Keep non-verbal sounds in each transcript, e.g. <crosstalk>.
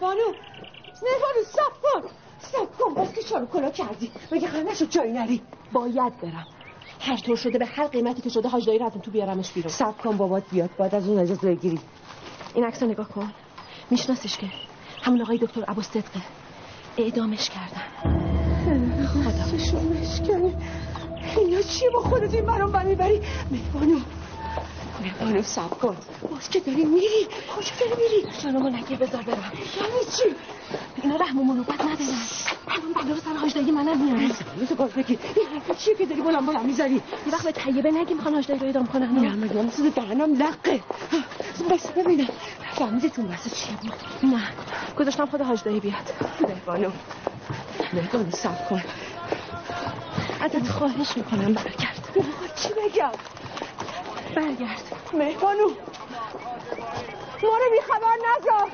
مهبانو مهبانو سب کن سب کن باز که چارو کلا کردی. مگه همه جایی نری؟ باید برم. هر طور شده به هر قیمتی که شده حاج دایی رو تو بیارمش بیرون. سب کن بابات بیاد. بعد از اون اجازه بگیری. این عکس نگاه کن. میشناسیش که. همون آقای دکتر ابو صدقه اعدامش کردن. خدا. شمش کنه اینا چیه با خودت این برام بری مهبانو مهبانو سب کن. باز که داری میری. کجا داری میری. جانمو نگیر بذار برم. یعنی چی؟ اینا رحم و منوبت ندارن. همون بلا سر حاج منم میارن تو باز بگیر این حرفا چیه که داری بلند بلند می‌زنی؟ یه وقت به طیبه نگی می‌خوان حاج رو اعدام کنن. نه مگه مثل دهنم لقه بس ببینم. فهمیدتون بس چیه بود؟ نه. گذاشتم خود حاج بیاد. مهبانو مهبانو سب کن. ازت خواهش می‌کنم. برگرد. چی بگم؟ برگرد. مهبانو ما رو بیخبر نذار.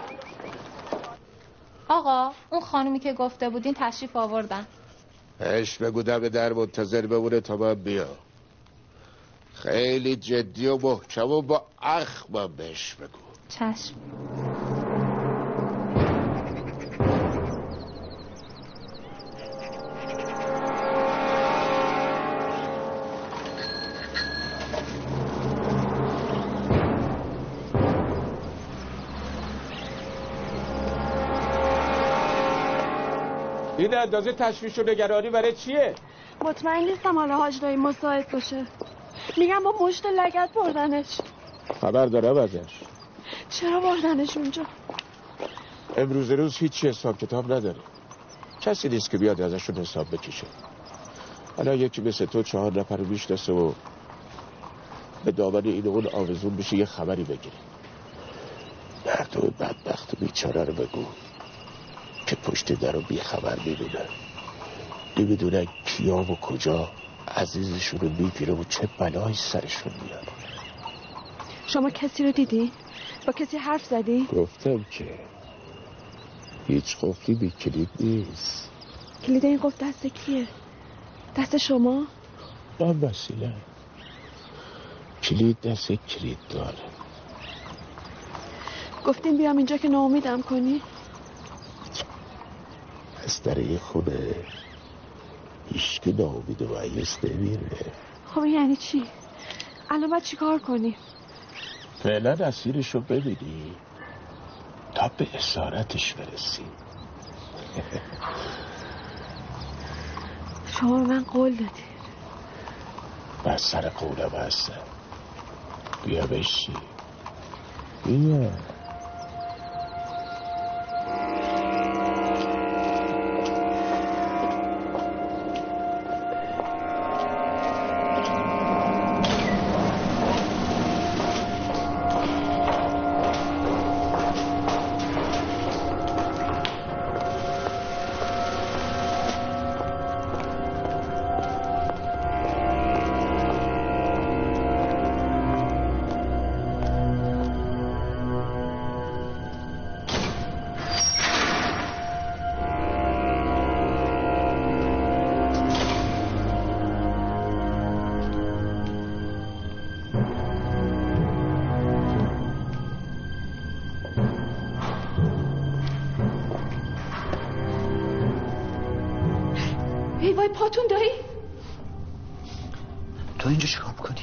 آقا اون خانومی که گفته بودین تشریف آوردن. اش بگو به در منتظر بمونه تا من بیا خیلی جدی و محکم و با اخمم بهش بگو. چشم. این اندازه تشویش و نگرانی برای چیه؟ مطمئن نیستم حالا حاج دایی مساعد باشه. میگم با مشت لگت بردنش. خبر دارم ازش. چرا بردنش اونجا؟ امروز روز هیچی حساب کتاب نداره. کسی نیست که بیاد ازشون حساب بکشه. حالا یکی مثل تو چهار نفر رو می‌شناسه و به دامن این اون آوزون بشه یه خبری بگیری مردم بدبخت و بیچاره رو بگو. که پشت در رو بیخبر می‌دونن نمی‌دونن کیا و کجا عزیزشون رو می‌گیره و چه بلایی سرشون میاد شما کسی رو دیدی؟ با کسی حرف زدی؟ گفتم که هیچ قفلی بی کلید نیست کلید این قفل دست کیه؟ دست شما؟ من وسیله کلید دست کلید داره گفتیم بیام اینجا که ناامیدم کنی؟ یه خونه هیچ ناامید و عیس نمیره خب یعنی چی؟ الان باید چیکار کنی؟ فعلا اسیرش رو ببینی تا به اسارتش برسی شما من قول دادی. بس سر قولم هستم. بیا بشی بیا. پاتون دایی؟ تو اینجا چیکار می‌کنی؟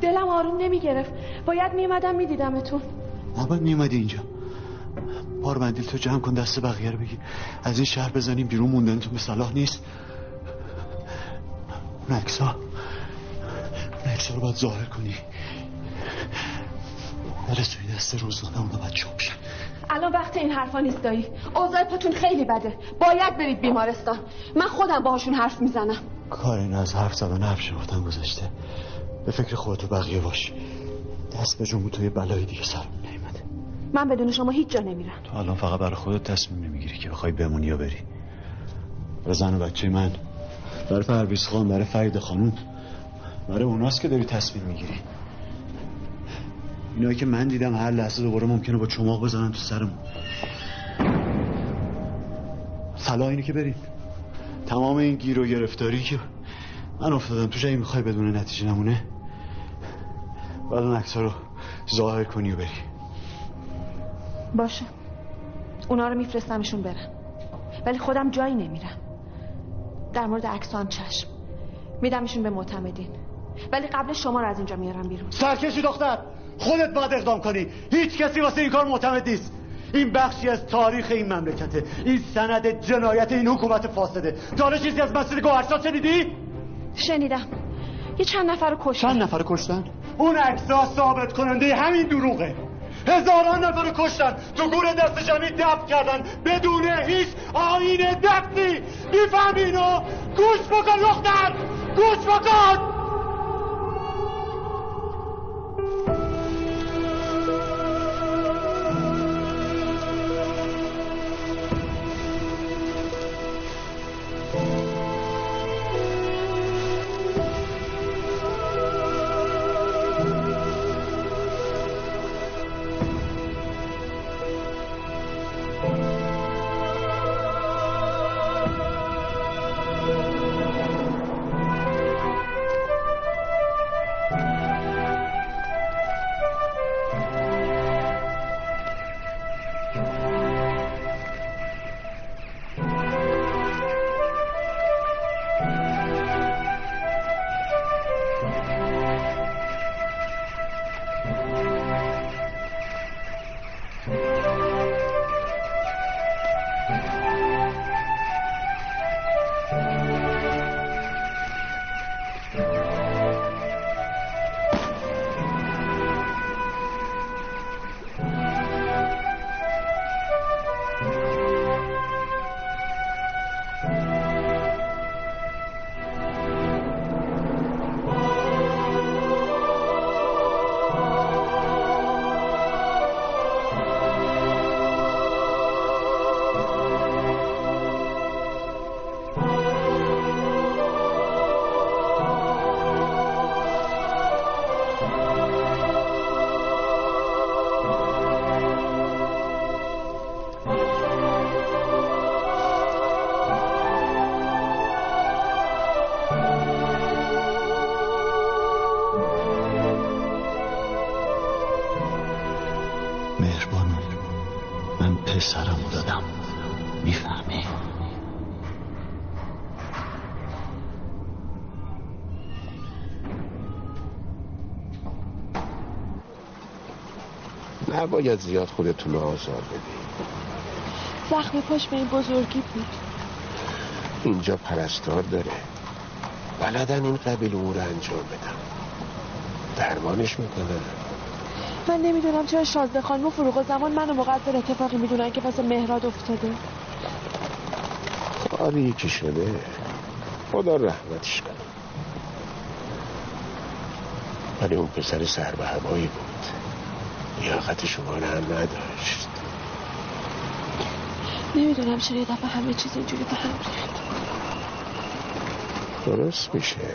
دلم آروم نمی گرفت باید میمدم میدیدمتون. نباید میمدی اینجا. بار مندیل تو جمع کن دست بقیه رو بگی از این شهر بزنیم بیرون موندنتون به صلاح نیست. اون اکسا اون اکسا رو باید ظاهر کنی. توی دست روزانه اونا باید چوب وقت این حرفا نیست دایی. اوضاع پاتون خیلی بده. باید برید بیمارستان. من خودم باهاشون حرف می‌زنم. کار این از حرف زدن حرف شنفتن گذاشته به فکر خودتو بقیه باش. دست به جنبو توی بلایی دیگه سر نیمده من بدون شما هیچ جا نمیرم. تو الان فقط برای خودت تصمیم نمی‌گیری که بخوای بمونی یا بری. برای زن و بچه من برای پرویز خان برای فرید خانوم. برای اوناست که داری تصمیم می‌گیری. اینایی که من دیدم هر لحظه دوباره ممکنه با چماق بزنن تو سرمون. صلاح اینه که بریم. تمام این گیر و گرفتاری که من افتادم تو جایی می‌خوای بدون نتیجه نمونه بعد اون رو ظاهر کنی و بری. باشه. اونا رو میفرستمشون برن ولی خودم جایی نمیرم. در مورد عکس هم چشم. میدمشون به معتمدین. ولی قبل شما رو از اینجا میارم بیرون. سرکشی دختر! خودت باید اقدام کنی. هیچ کسی واسه این کار معتمد نیست. این بخشی از تاریخ این مملکته. این سند جنایت این حکومت فاسده. تا چیزی از مسجد گوهرشاد شنیدی؟ شنیدم. یه چند نفر رو کشتن. چند نفر کشتن؟ اون عکس‌ها ثابت کننده همین دروغه. هزاران نفر کشتن. تو گور دست جمعی دفت کردن. بدون هیچ آین دفتی میفهمینو گوش بکن دختر گوش بکن. نباید زیاد خودتون رو آزار بدید زخم پاش به این بزرگی بود. اینجا پرستار داره. بلدن این قبیل رو انجام بدم. درمانش می‌کنه. من نمی‌دونم چرا شازده خانم و فروغ زمان منو مقدر اتفاقی می‌دونن که واسه مهراد افتاده. کاری که شده. خدا رحمتش کنه. ولی اون پسر سر به هوایی بود. لیاقت شما رو هم نداشت. نمی‌دونم چرا یه دفعه همه چیز اینجوری به هم ریخت. درست میشه.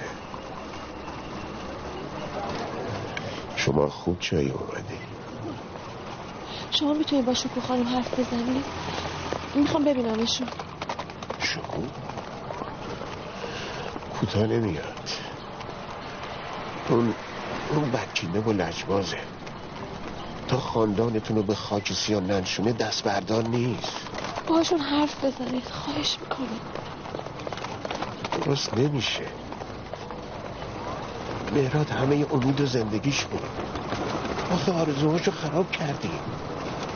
شما خوب جایی اومدی شما می‌تونی با شکو خانم حرف بزنی؟ می‌خوام ببینمشون. شکو کوتاه نمیاد. اون اون بدکینه و لجبازه. تا خاندانتون رو به خاک سیان ننشونه دست بردار نیست. باشون حرف بزنید. خواهش می‌کنم. درست نمیشه. مهراد همه امید و زندگیش بود. آخه آرزوهاشو خراب کردیم.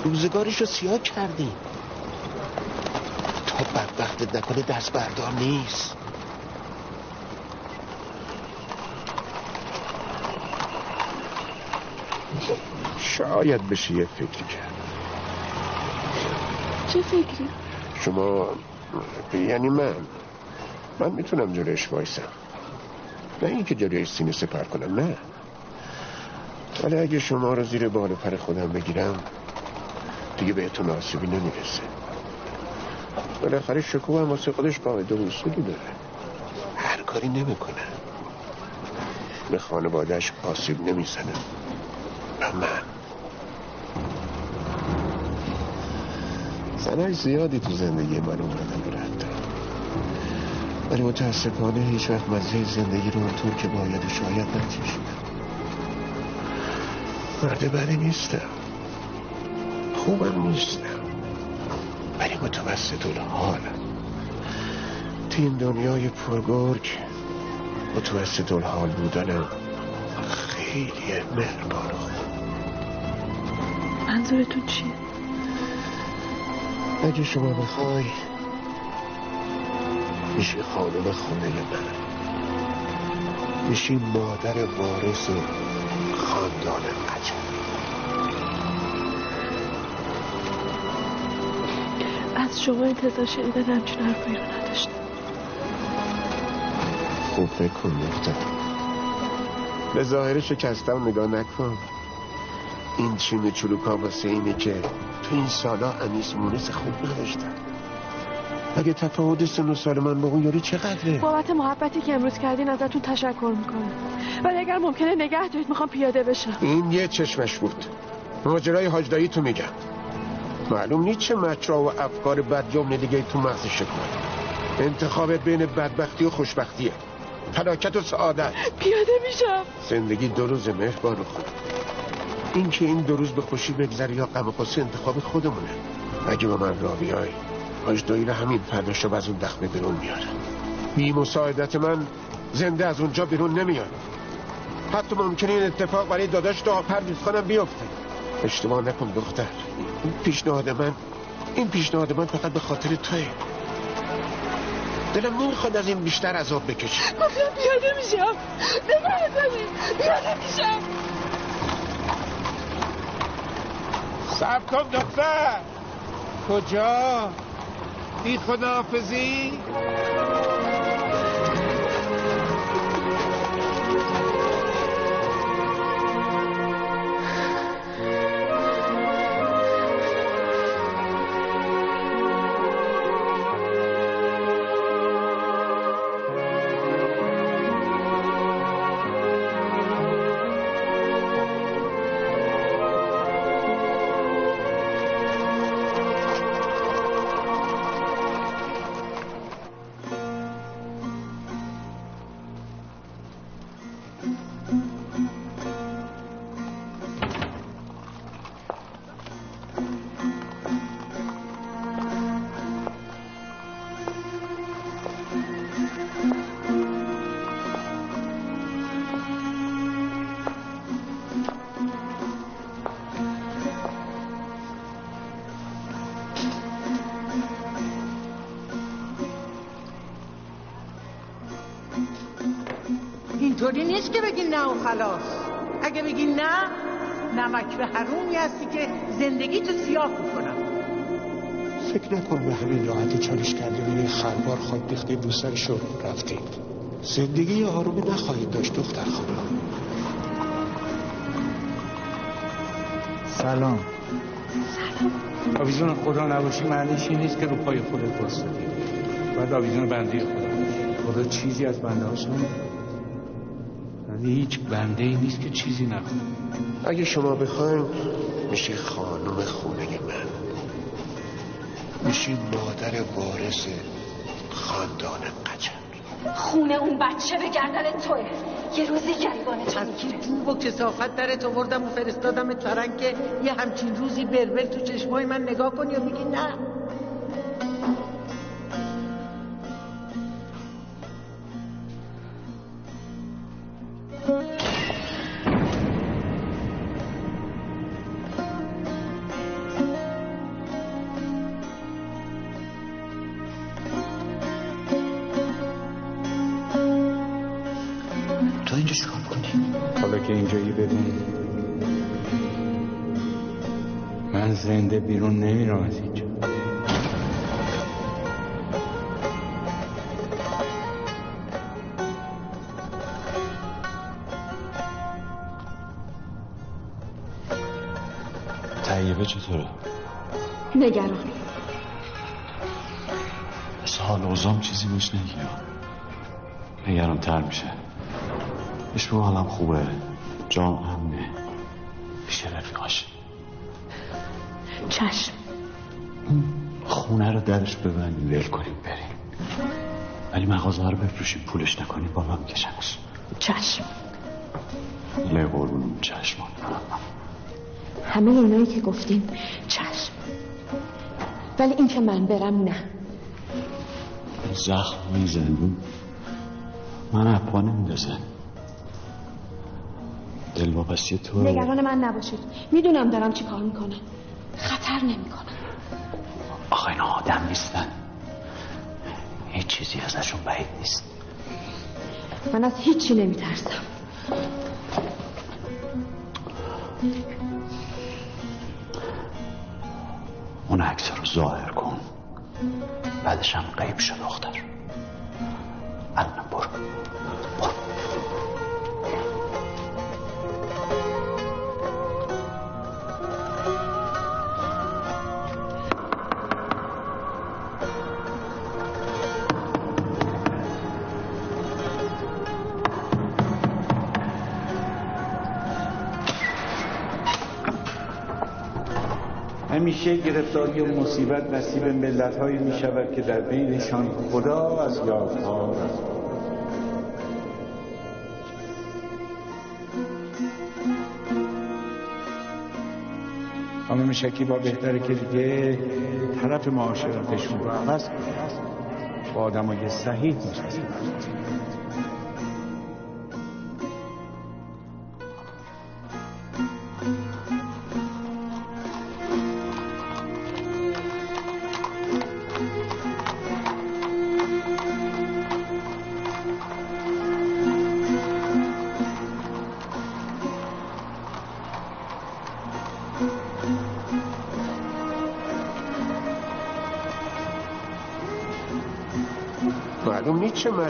روزگاریشو سیاه کردیم. تا بدبختت نکنه دست بردار نیست. شاید بشه یه فکری کرد. چه فکری؟ شما یعنی من. من می‌تونم جلوش وایسم. نه اینکه جلوی سینه سپر کنم نه. ولی اگه شما رو زیر بال پر خودم بگیرم دیگه بهتون آسیبی نمی‌رسه. بالاخره شکوه هم واسه خودش قاعده و اصولی داره. هر کاری نمی‌کنه. به خانوادهش آسیب نمی‌زنه. و من. زنای زیادی تو زندگی من اومدن ولی متاسفانه هیچ وقت مزه زندگی رو اونطور که باید و شاید نچشیدم مرد بدی نیستم. خوبم نیستم. ولی متوسط الحال. تو این دنیای پرگرگ متوسط الحال بودن خیلی مهربان. منظورتون چیه؟ اگه شما بخوای میشی خانم خونه من میشی مادر وارث خاندان قجر از شما انتظار شنیدن همچین حرفایی رو نداشتم. خوب فکر کن نقطه به ظاهر شکستم نگاه نکن. این چیم چلوکا واسه اینه که تو این سالا انیس مونس خوب نداشتم. اگه تفاوت سن و سال من با اون یاری چقدره؟ بابت محبتی که امروز کردین ازتون تشکر می‌کنم. ولی اگر ممکنه نگه دارید می‌خوام پیاده بشم. این یه چشمش بود. ماجرای حاجدایی تو میگم. معلوم نیست چه مچرا و افکار بد جمله دیگه تو مغزش کنه انتخابت بین بدبختی و خوشبختیه. فلاکت و سعادت. پیاده میشم. زندگی دو روز مهربان و خوب. این که این دو روز به خوشی بگذره یا غم انتخاب خودمونه. اگه با من را بیای. آجدایی رو همین فردا شب از اون دخمه بیرون میاره بی مساعدت من زنده از اونجا بیرون نمیاد. حتی ممکنه این اتفاق برای داداش تا پردیز خانم بیفته. اشتباه نکن دختر. این پیشنهاد من این پیشنهاد من فقط به خاطر توه. دلم نمی‌خواد از این بیشتر عذاب بکشی گفتم پیاده میشم نگه پیاده میشم سب کن دختر. کجا؟ بی خداحافظی؟ چالش کرده به خربار خاک بیخته سر شروع رفتید زندگی آرومی نخواهید داشت دختر خانم. سلام. سلام. آویزون خدا نباشی معنیش این نیست که رو پای خودت واسدی باید آویزون بندی خدا. خدا چیزی از بنده هاش ولی هیچ بنده ای نیست که چیزی نکنه. اگه شما بخواین میشه خانم خونه میشی مادر وارث خاندان قجر. خونه اون بچه به گردن توه. یه روزی گریبانه تو کی تو و کسافت درت آوردم و فرستادم ترنگ که یه همچین روزی بربر تو چشمای من نگاه کنی و میگی نه. نگران تر میشه. بگو حالم خوبه. جام امنه پیش رفیقاش چشم. خونه رو درش ببندیم ول کنیم بریم. ولی مغازه رو بفروشیم پولش نکنیم بالا میکشنش چشم. له قربون چشمان همه اینایی که گفتیم چشم. ولی این که من برم نه. زخم می‌زنی؟ من اپا نمیدازه دل واپسی تو. نگران من نباشید. می‌دونم دارم چی کار می‌کنم. خطر نمی‌کنم. آخه اینا آدم نیستن. هیچ چیزی ازشون بعید نیست. من از هیچی نمیترسم. اون عکس رو ظاهر کن. بعدش هم قیب شد دختر. همیشه گرفتاری و مصیبت نصیب ملت هایی که در بینشان خدا از یادها رفت خانم شکیبا بهتره که دیگه طرف معاشرتشون رو عوض با آدمای صحیح می‌شناسید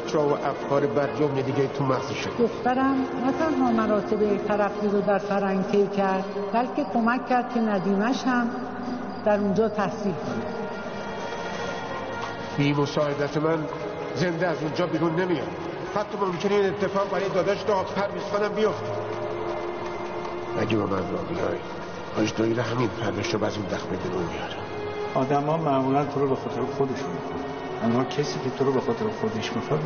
مچا و افکار برجام دیگه تو مغزشه دخترم نه تنها مراتب ترقی رو در فرنگ طی کرد بلکه کمک کرد که ندیمش هم در اونجا تحصیل کنه. بی مساعدت من زنده از اونجا بیرون نمیاد. حتی ممکنه این اتفاق برای داداش داد پرویز خانم بیفته. اگه با من را بیای آج دایره همین پرداش رو از این دخمه بیرون میاره. آدم ها معمولا تو رو به خاطر خودشون می‌کنن. اما کسی که تو رو به خاطر خودش می‌خواد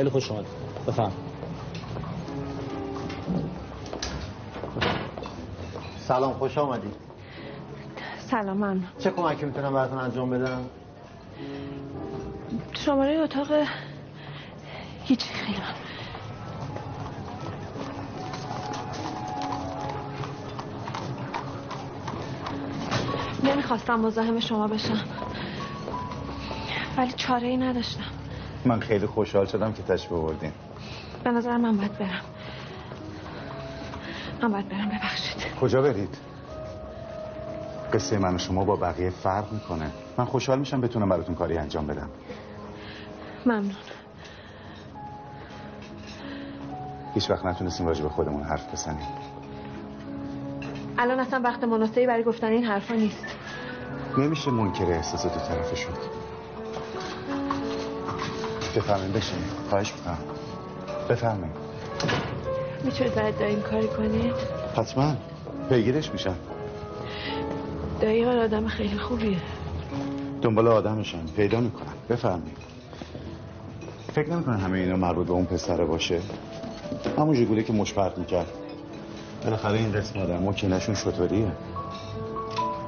خیلی خوش اومد بفهم سلام خوش آمدی سلام من چه کمکی می‌تونم براتون انجام بدم؟ شماره اتاق هیچ خیلی ممنون. نمی‌خواستم مزاحم شما بشم. ولی چاره ای نداشتم. من خیلی خوشحال شدم که تشریف آوردین. به نظر من باید برم. من باید برم ببخشید. کجا برید؟ قصه من و شما با بقیه فرق می‌کنه. من خوشحال میشم بتونم براتون کاری انجام بدم. ممنون. هیچ وقت نتونستیم راجع به خودمون حرف بزنیم. الان اصلا وقت مناسبی برای گفتن این حرفا نیست. نمیشه منکر احساس دو طرفه شد بفرمایید بشین خواهش می‌کنم. بفرمایید. می‌تونید برای دایی این کاری کنید حتما. پیگیرش میشم. دایی حال آدم خیلی خوبیه. دنبال آدمشم پیدا می‌کنم. بفرمایید. فکر نمی‌کنم همه اینا مربوط به اون پسره باشه. همون جگوله که مش پرت می‌کرد. بالاخره این قسم آدم ها کینشون شطوریه.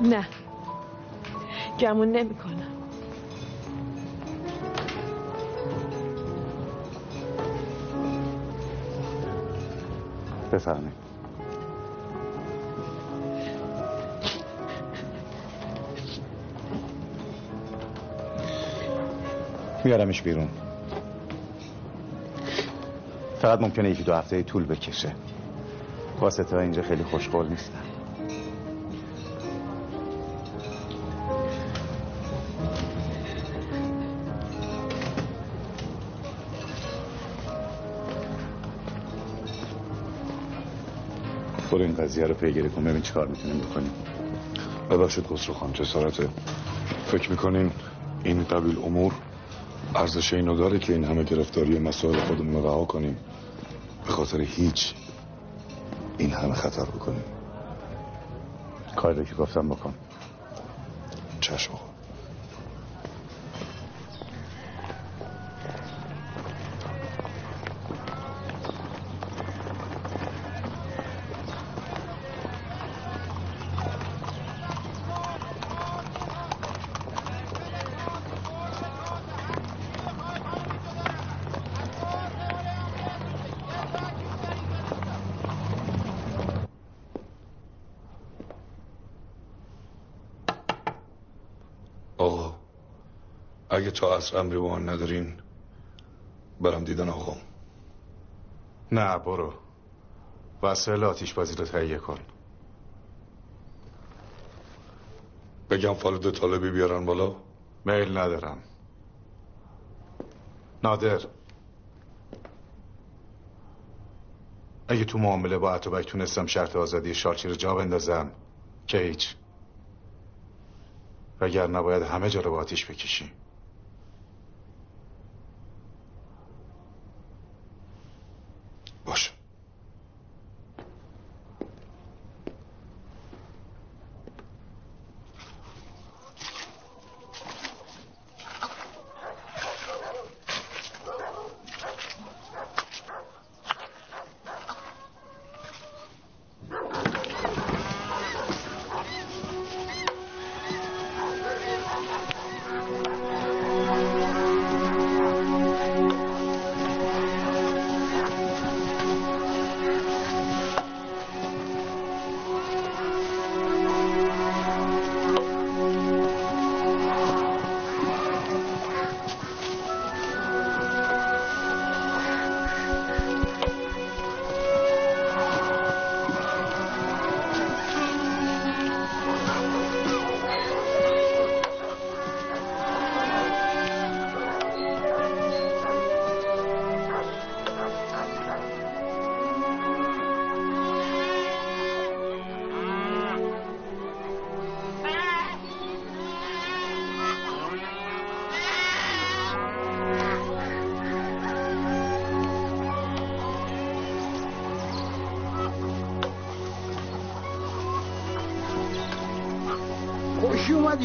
نه. گمون نمی‌کنم بفرمایید. میارمش بیرون. فقط ممکنه یکی دو هفته طول بکشه. واسطه اینجا خیلی خوشقول نیستن. برو این قضیه رو پیگیری کن ببین چیکار می‌تونیم بکنیم. ببخشید خسرو خان جسارته فکر می‌کنین این قبیل امور ارزش اینو داره که این همه گرفتاری مسائل خودمون رو رها کنیم؟ به خاطر هیچ این همه خطر بکنیم. کاری که گفتم بکن. چشم. اگه تا اصر امری با من ندارین برم دیدن آقا. نه برو. وسایل آتیش بازی رو تهیه کن. بگم فالد طالبی بیارن بالا؟ میل ندارم. نادر. اگه تو معامله با عطوبک تونستم شرط آزادی شارچی رو جا بندازم که هیچ. وگر نباید همه جا رو با آتیش بکشیم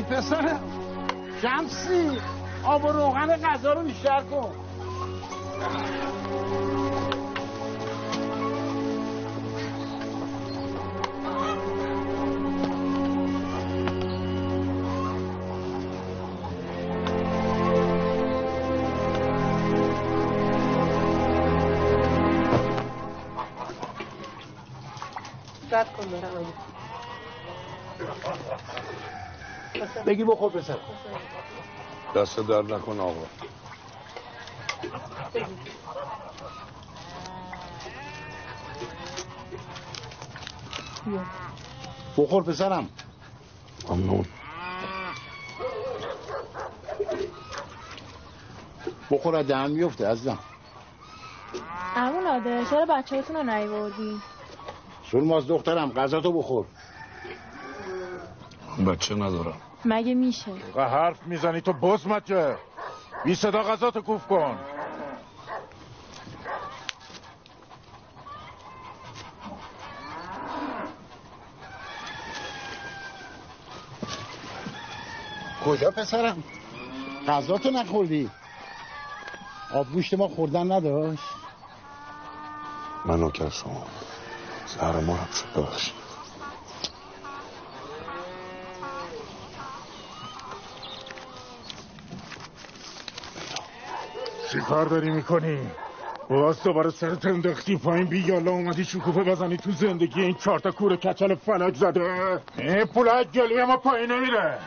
پسرم شمسی آب و روغن غذا رو بیشتر کن. رد کن بگی بخور پسر دست در نکن آقا. بخور پسرم. ممنون. بخور از دهن میفته عزیزم. امون نادر چرا بچه‌تون رو نیوردی؟ سلماز دخترم غذا تو بخور. بچه ندارم. مگه میشه؟ حرف می‌زنی تو بزمته بی صدا غذا تو کوف کن. کجا پسرم؟ غذا تو نخوردی؟ آب گوشت ما خوردن نداشت؟ من نوکر شما زهر مارم شد ببخشید. چی کار داری می‌کنی؟ باز دوباره سرت انداختی پایین. بی یالا اومدی شکوفه بزنی تو زندگی این چهار تا کور کچل فلک زده. این پول گلوی ما پایین نمیره.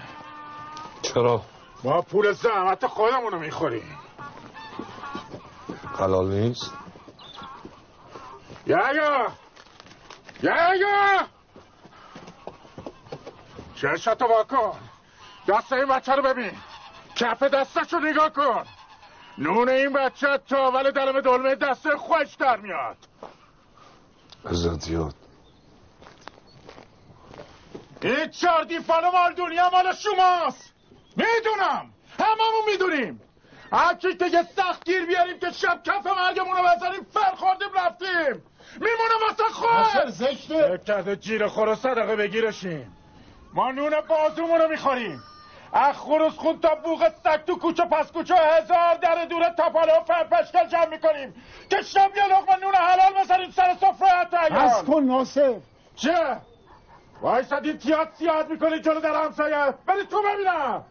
چرا؟ ما پول زحمت خودمونو می‌خوریم. حلال نیست؟ یایا! یایا! چشتو واکن. دست این بچه رو ببین. کف دستشو نگاه کن. نون این بچه تا اول دلم دلمه دست خوش در میاد. عزت یاد این چاردی فالا مال دنیا مال شماست. می‌دونم. هممون می‌دونیم. هرچی که سخت گیر بیاریم که شب کف مرگمون رو بزنیم فر خوردیم رفتیم. میمونه واسه خود. زشته. کرده جیر خور صدقه بگیرشیم. ما نون بازومون رو می‌خوریم. از خروس خون تا بوغ سک تو کوچه پس کوچه هزار در دور تپاله و فرپشکل جمع می‌کنیم. که شب یه لقمه نون حلال بزنیم سر سفره حتی از کن ناصر. چه؟ وایسادی تیاد سیاد می‌کنی جلو در همسایه. بری تو ببینم.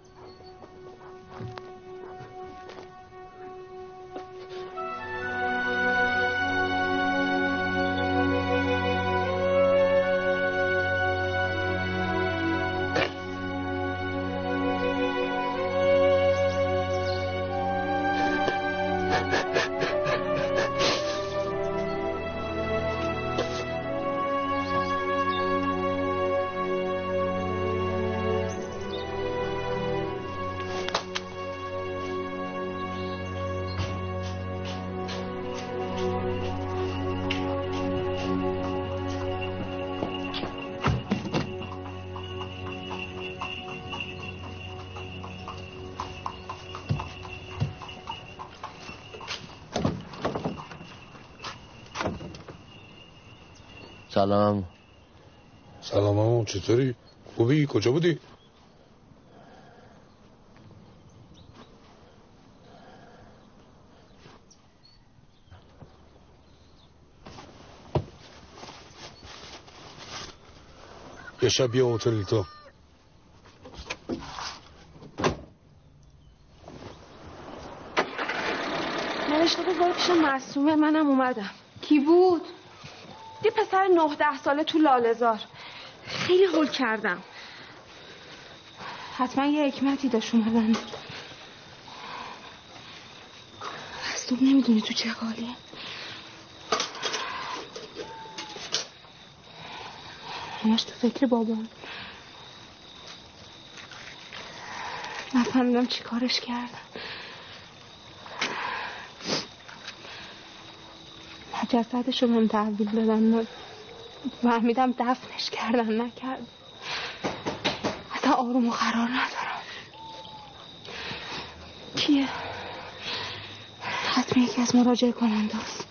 سلام سلام همون چطوری؟ خوبی؟ کجا بودی؟ یه شب بیا هتل تو نوشته بود برو پیش معصومه منم اومدم کی بود؟ یه پسر نه ده ساله تو لالزار خیلی حل کردم. حتما یه حکمتی داشت اومدن. از تو نمی‌دونی تو چه حالیه همش تو فکر بابام نفهمیدم چی کارش کردم جسدش رو هم تحویل دادن فهمیدم دفنش کردن نکرد اصلا آروم و قرار ندارم. کیه؟ حتما یکی از مراجعه کننده است.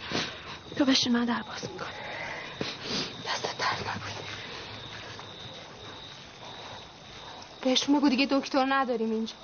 تو بشین من در باز می‌کنم. دست درد بهشون بگو دیگه دکتر نداریم اینجا.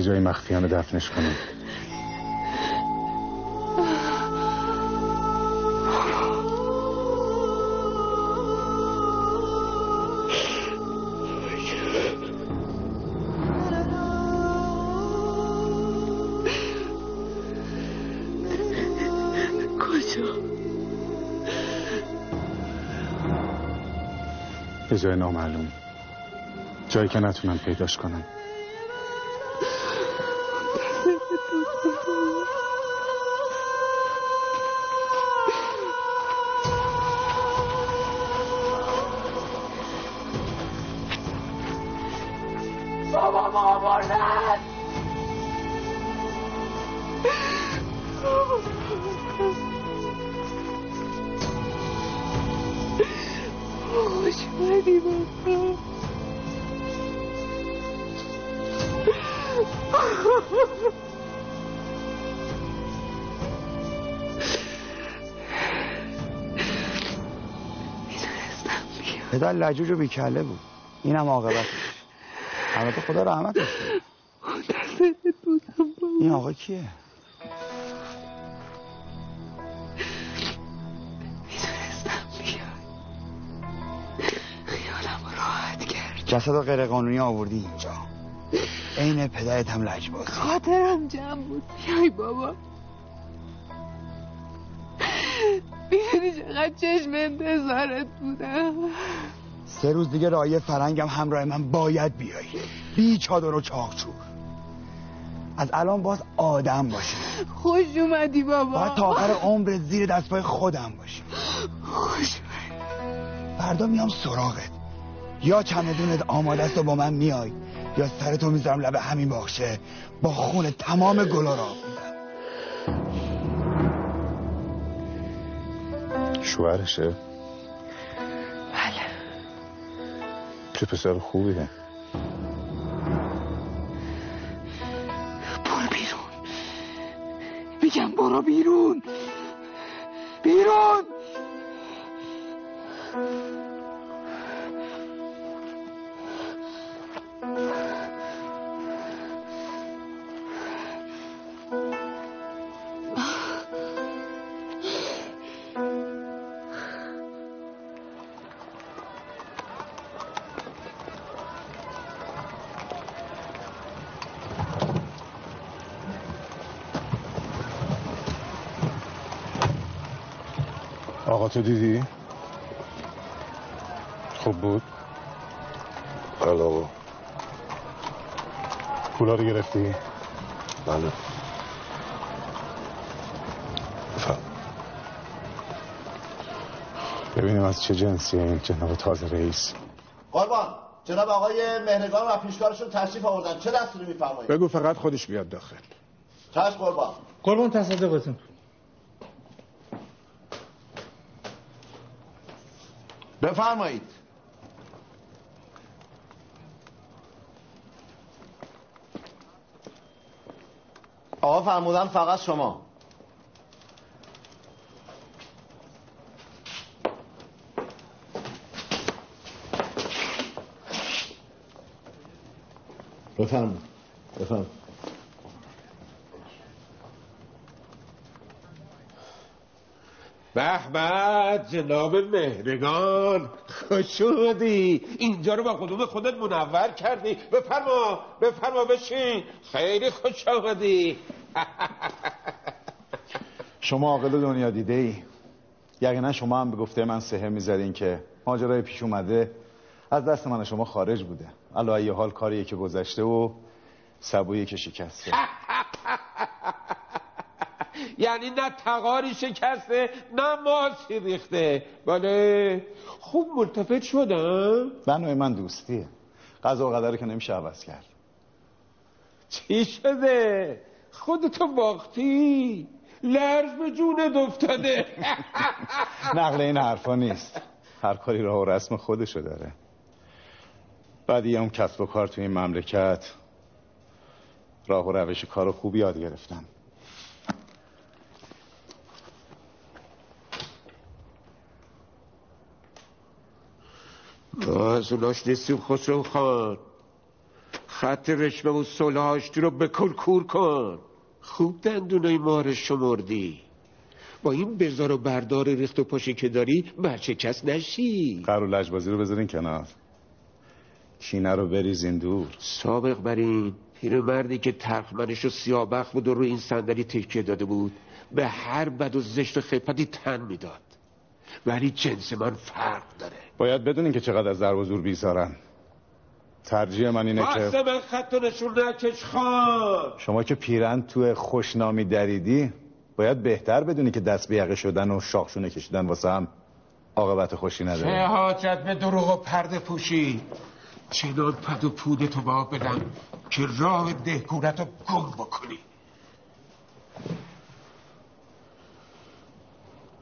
یه جای مخفیانه دفنش کنیم جای نامعلوم. جایی که نتونم پیداش کنم. بابا ما آوردن خوش اومدی بابا پدر لجوج و بیکله بود. اینم عاقبتش البته خدا رحمتش کنه. این آقا کیه؟ جسد غیر قانونی آوردی اینجا. عین پدرت هم لجبازی خاطرم جمع بود. بیای بابا. می‌دونی چقدر چشم انتظارت بودم. سه روز دیگه رایه فرنگم همراه من باید بیای. بی چادر و چاقچور از الان باز آدم باشی. خوش اومدی بابا. باید تا آخر عمر زیر دستپای خودم باشی. خوش فردا میام سراغت. یا چمدونت آماده است و با من میای یا سرتو می‌ذارم لب همین باغچه با خون تمام گلا شوهرشه؟ بله. چه پسر خوبیه؟ برو بیرون. میگم برو بیرون. بیرون. تو دیدی؟ خوب بود؟ بله آقا. پولا رو گرفتی؟ بله. ببینیم از چه جنسیه این جناب تازه رئیس. قربان جناب آقای مهرگان و پیشکارشون تشریف آوردن. چه دستوری میفرمایید؟ بگو فقط خودش بیاد داخل. چشم قربان. قربان تصدقتون بفرمایید. آقا فرمودن فقط شما. بفرمایید. بفرمایید. به جناب مهرگان. خوش اومدی. اینجا رو با قدوم خودت منور کردی. بفرما بفرما بشین. خیلی خوش آمدی <laughs> شما عاقل دنیا دیده ای. یقینا شما هم به گفته من سهر می‌زدین که ماجرای پیش اومده از دست من شما خارج بوده. ای حال کاریه که گذشته و سبویی که شکسته. یعنی نه تقاری شکسته نه ماسی ریخته. بله. خوب ملتفت شدم. بنای من دوستیه. قضا و قدر که نمیشه عوض کرد. چی شده؟ خودتو باختی؟ لرز به جونت افتاده. <laughs> نقل این حرفا نیست. هر کاری راه و رسم خودشو داره. بعدی هم کسب و کار توی این مملکت راه و روش کار خوبی یاد گرفتم از اوناش نیستیم خسرو خان. خط رشمه و سلاشتی رو بکن کور کن. خوب دندونای مار شمردی با این بزار و بردار ریخت و پاشی که داری کس نشی. قرار لجبازی رو بذارین کنار. کینه رو بریزین دور. سابق بر این پیرمردی که ترخمنش و سیابخ بود و روی این صندلی تکیه داده بود به هر بد و زشت و خفتی تن می‌داد. ولی جنس من فرق داره. باید بدونین که چقدر از و زور بیزارن. ترجیح من اینه که بحث من خط نشون نکش خان شما که پیرن تو خوشنامی دریدی باید بهتر بدونی که دست به یقه شدن و شاخشونه کشیدن واسه هم عاقبت خوشی چه نداره حاجت به دروغ و پرده پوشی؟ چنان پد و پوده تو با بدم که راه دهکونت رو گم بکنی.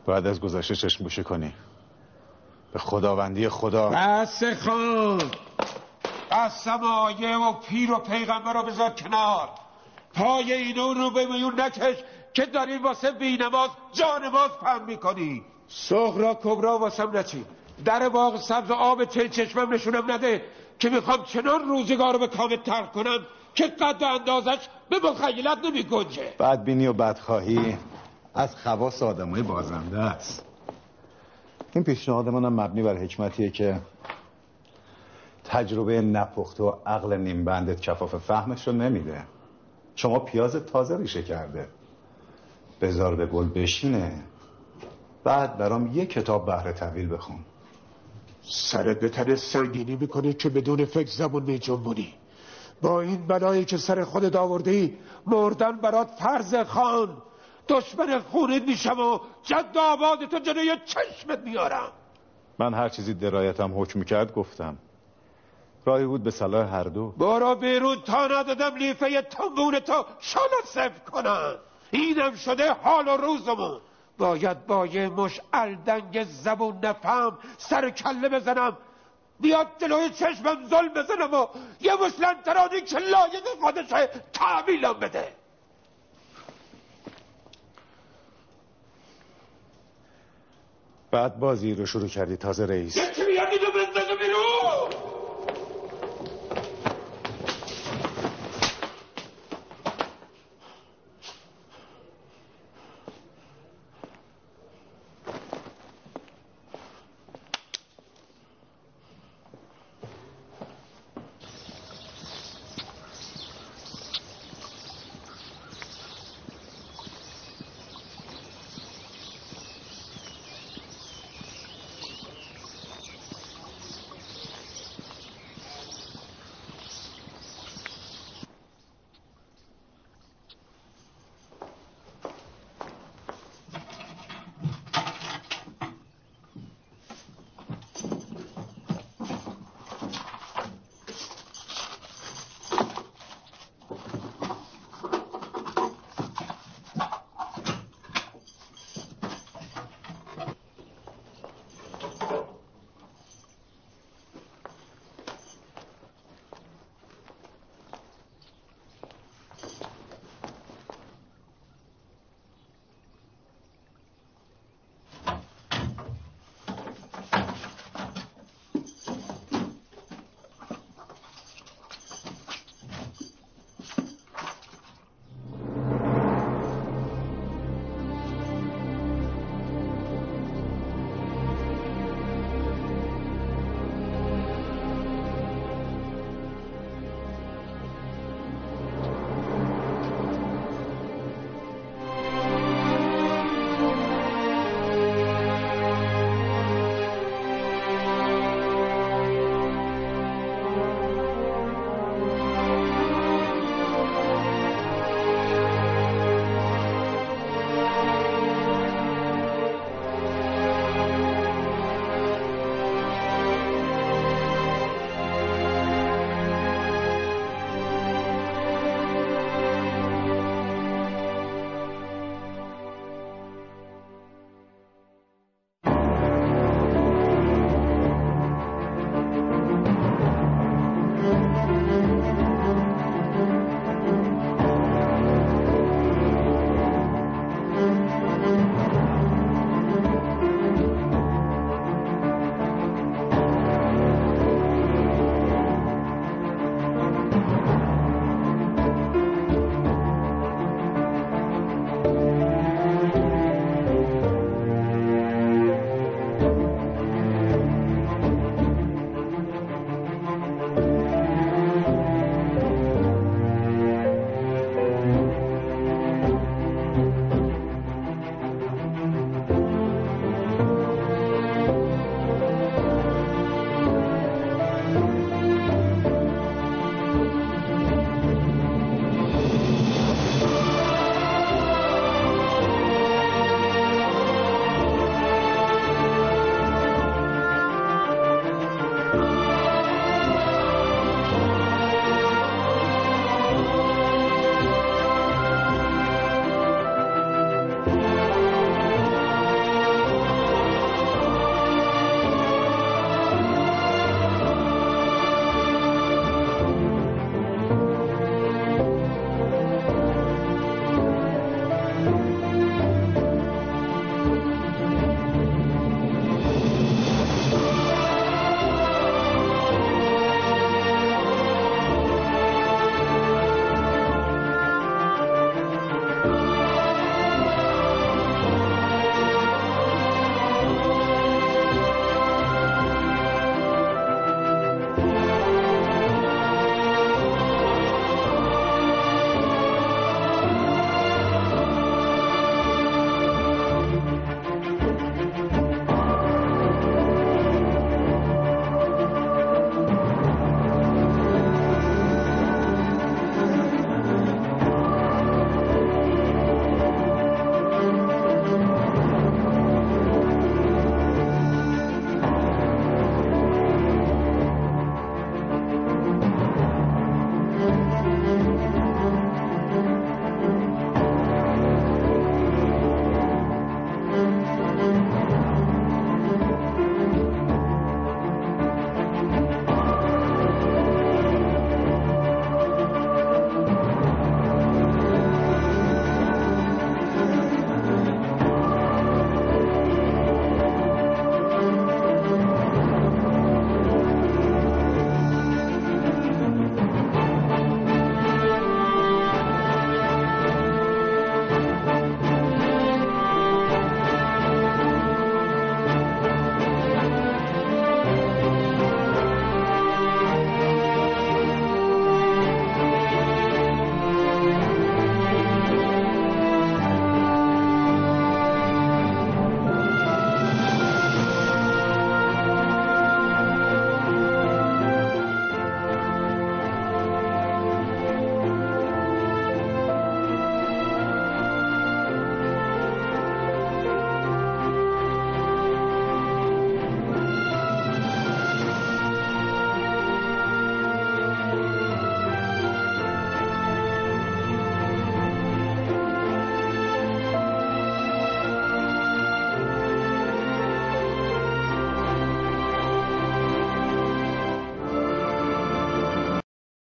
باید از گذشته چشم بوشه کنی. به خداوندی خدا. بس خان قسم آیه و پیر و پیغمبر رو بذار کنار. پای اینو رو به میون نکش که داری واسه بینماز جانماز پهم می‌کنی. سغرا کبرا واسم نچین. در باغ سبز و آب چل چشمم نشونم نده که می‌خوام چنان روزگار رو به کامل ترک کنم که قد اندازش به مخیلت نمی گنجه بدبینی و بدخواهی. از خواص آدمای بازنده است. این پیشنهاد منم مبنی بر حکمتیه که تجربه نپخته و عقل نیم بندت کفاف فهمش رو نمیده. شما پیاز تازه ریشه کرده. بذار به گل بشینه. بعد برام یه کتاب بهره طویل بخون. سرت به تن سنگینی می‌کنی که بدون فکر زبون میجنبونی. با این بلایی که سر خودت آورده ای مردن برات فرض خان. دشمن خونت میشم و جد آباد تو جلوی چشمت میارم. من هر چیزی درایتم حکم کرد گفتم. راهی بود به صلاح هر دو. برو بیرون تا ندادم لیفه تنبون تو شالا سف کنن اینم شده حال و روزمون. باید با یه مش الدنگ زبون نفهم سر کله بزنم. بیاد جلوی چشمم ظلم بزنم و یه مش لنترانی که لایق خودشه تعمیلم بده. بعد بازی رو شروع کردی تازه رئیس. یکی میاد اینو بزنه بیرون!